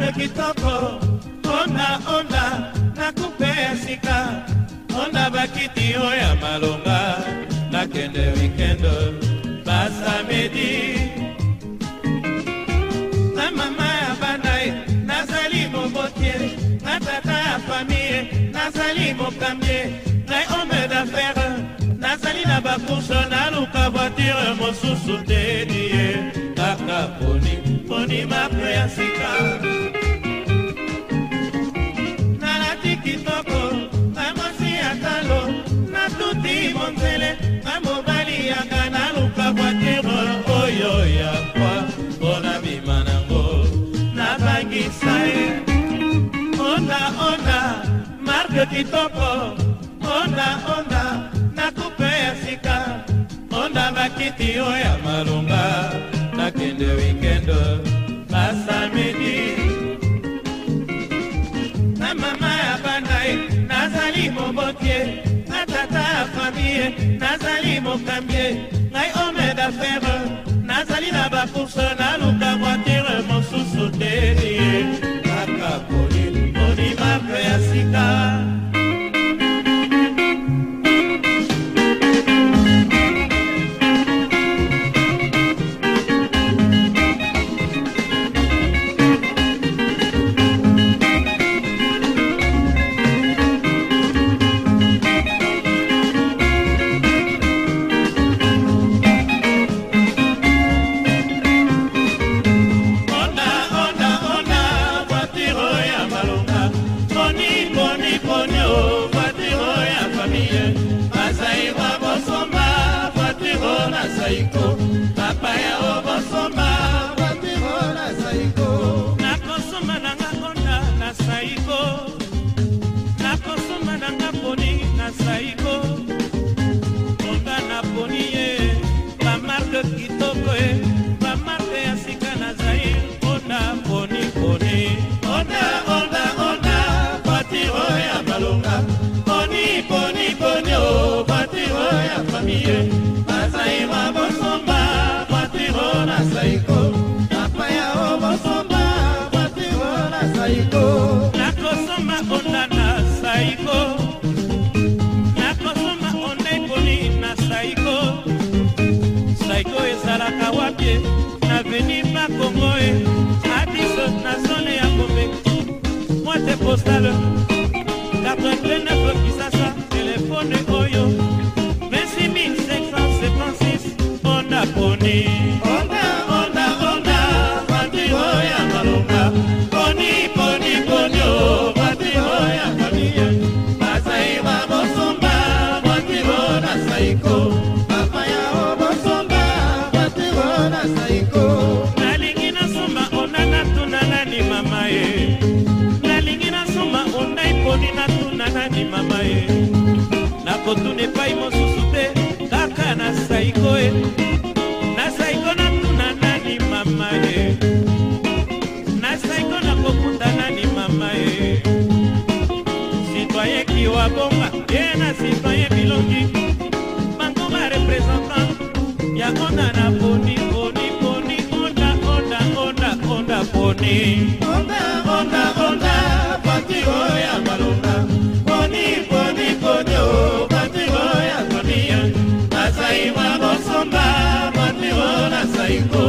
bando kitoko ona ona nakupea sika ona bakiti oyo ya malonga nakende wikendo basamedi na mama ya bana ye nazali mobotie na tata ya famille nazali mokamie ngai homme d'affaire nazali na bakurse naluka voiture mosusu te die kaka poni poni mape ya sika sele na mobali yaka naluka voiture oyo ya kwa mpona bima nango nabangisa ye onda onda marke kitoko onda onda nakupe ya sika onda bakiti yo ya malunga nakende wikendo basamedi na mama ya bandai nazali mobotie tata famille nazali mokambie ngai homme d'affaire nazali na bacourse naluka voiture mosusu te kaka kolil monimape ya sika Ismael, eu é vou somar. ye naveni makongo e abiso na sole ya kobeki moi te postale 89 kisasa telefone oyo mesi 1576 onda poni onda onda onda matio ya malonga poni poni poni o oh, matio ya kamiye masai babosomba matio na saiko kotuna epai mosusu te kaka na saiko e na saiko natuna nani mama ye na saiko nakokuta nani mama e. ye sitwaye kiwa bonga ye na sitwaye bilongi bango barepresentant yakonda na poni poni poni onda onda onda onda poni onda. saiko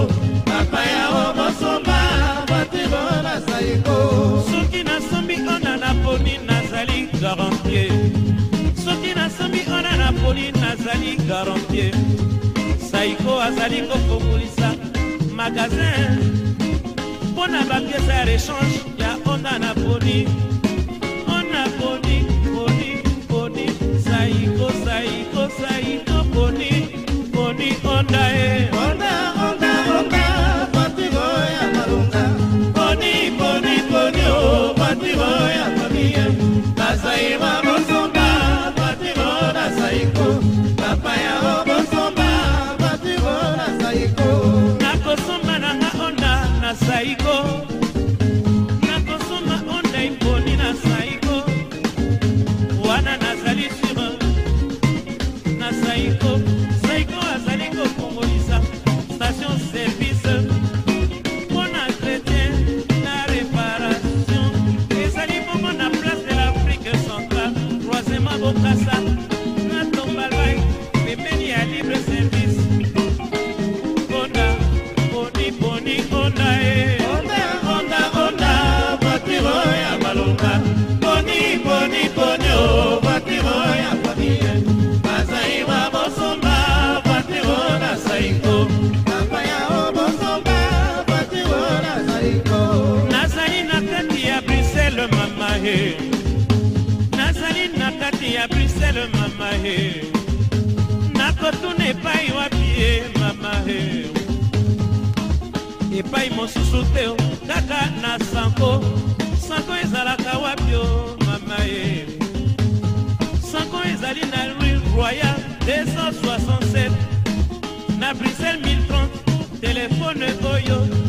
mapaya o bosomba botebo na saiko soki nasombi ona naponi nazali garantie soki nasombi ona naponi nazali garantie saiko azali kofungulisa magazin mpo na bapiese ya rechange ya onda naponi ona poni poni poni saiko saiko saiko poni poni onda e onda, onda. natuna epai wapi e mama e epai mosusu te kaka na sanko sanko ezalaka wapi o mama e sanko ezali na rue royal 267 na bruxelles 1030 telefone oyo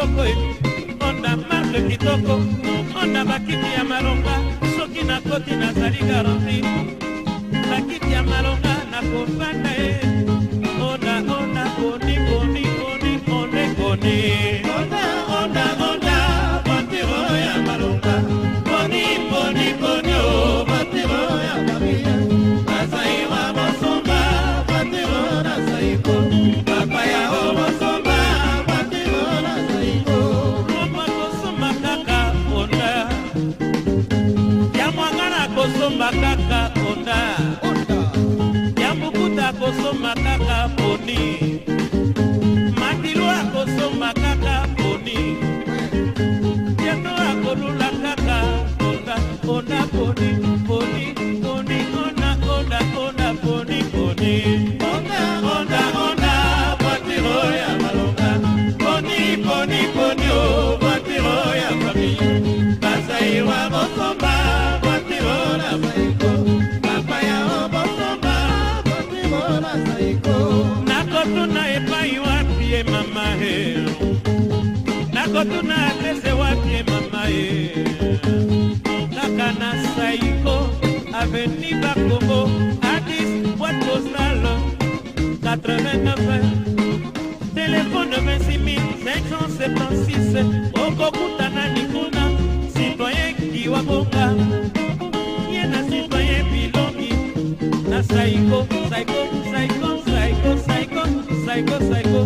kitoko onda marke kitoko onda bakiti ya malonga soki nakoti nazali garanti bakiti ya malonga nakofanda ye akosomba kaka poni matilu akosomba kaka poni bientôt akolula kaka ponda ponda poni kotuna lese wapie mama ye kaka na saiko aveni bakongo adis boite postale 89 telefone 26 576 okokutana nikuna sitoyen kiwa bonga ye na sitoyen bilongi na saiko saiko saiko saiko saiko saiko saiko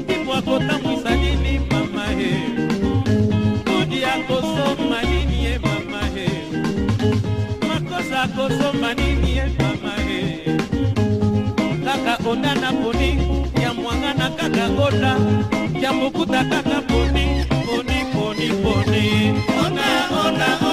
ndimwakotam kosomba nini ye mama he makosa kosomba nini ye mama he kaka onda na poni ya mwanga na kaka onda ya mokuta kaka poni poni poni poni onda onda